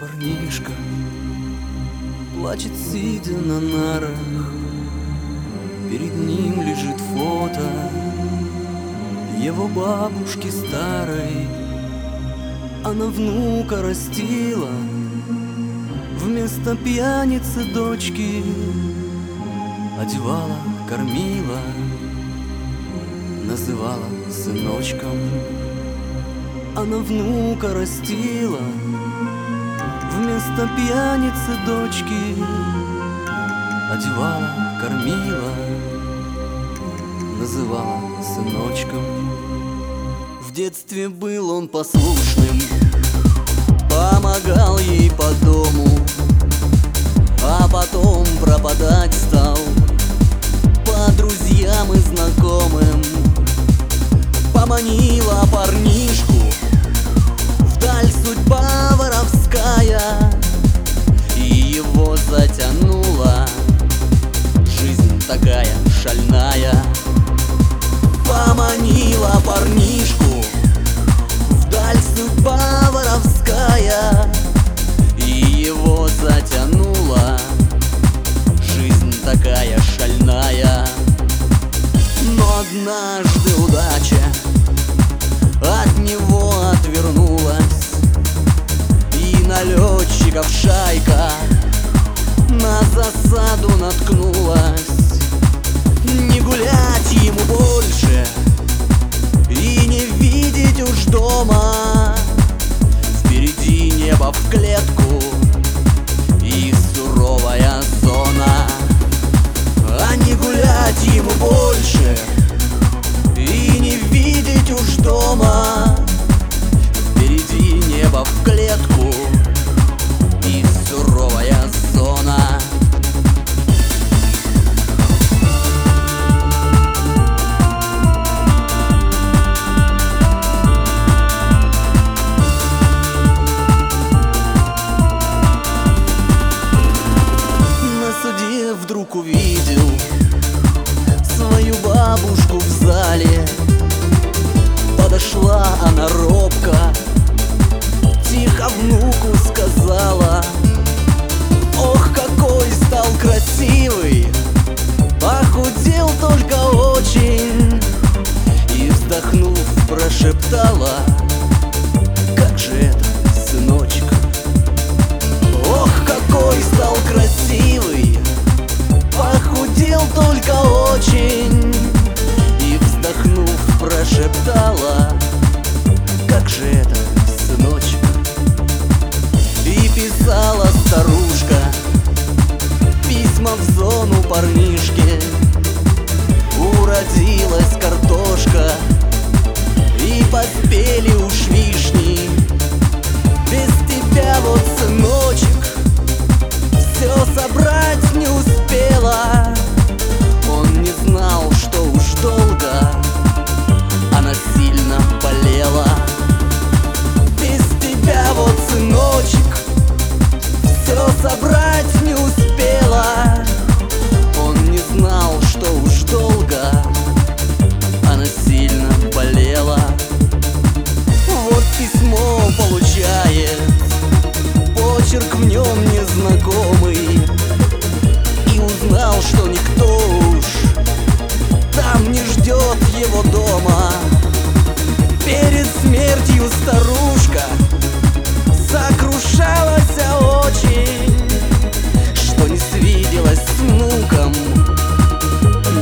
парнишка Плачет, сидя на нарах. Перед ним лежит фото Его бабушки старой. Она внука растила Вместо пьяницы дочки. Одевала, кормила Называла сыночком Она внука растила Вместо пьяницы дочки Одевала, кормила Называла сыночком. В детстве был он послушным Помогал ей по дому А потом пропадать стал По друзьям и знакомым. Поманила парнишку такая шальная. Но однажды удача От него отвернулась И налетчиков шайка На засаду наткнулась. Не гулять ему больше И не видеть уж дома. Впереди небо в клетку больше И не видеть уж дома. Впереди небо в клетку Бабушку в зале. Подошла она робко Тихо внуку сказала Ох, какой стал красивый Похудел только очень И вздохнув прошептала പറഞ്ഞിട смертью старушка Сокрушалась очень Что не свиделась с внуком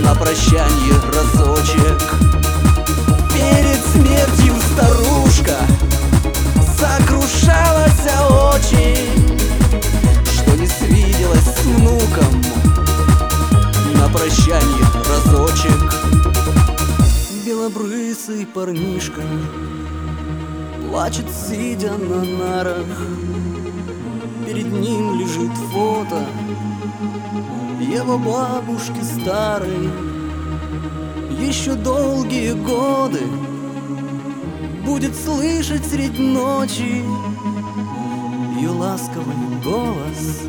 На прощанье разочек. Перед смертью старушка Сокрушалась очень Что не свиделась с внуком На прощанье разочек. Белобрысый парнишка Плачет, сидя на нарах. Перед ним лежит фото Его бабушки старой. Еще долгие годы Будет слышать средь ночи Ее ласковый голос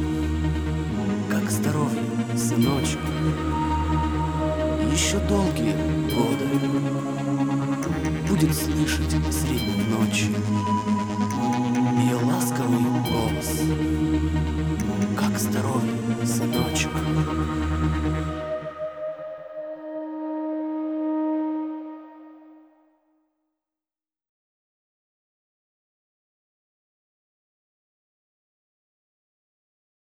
Как здоровье, сыночек. Еще долгие годы Будет слышать средь ночи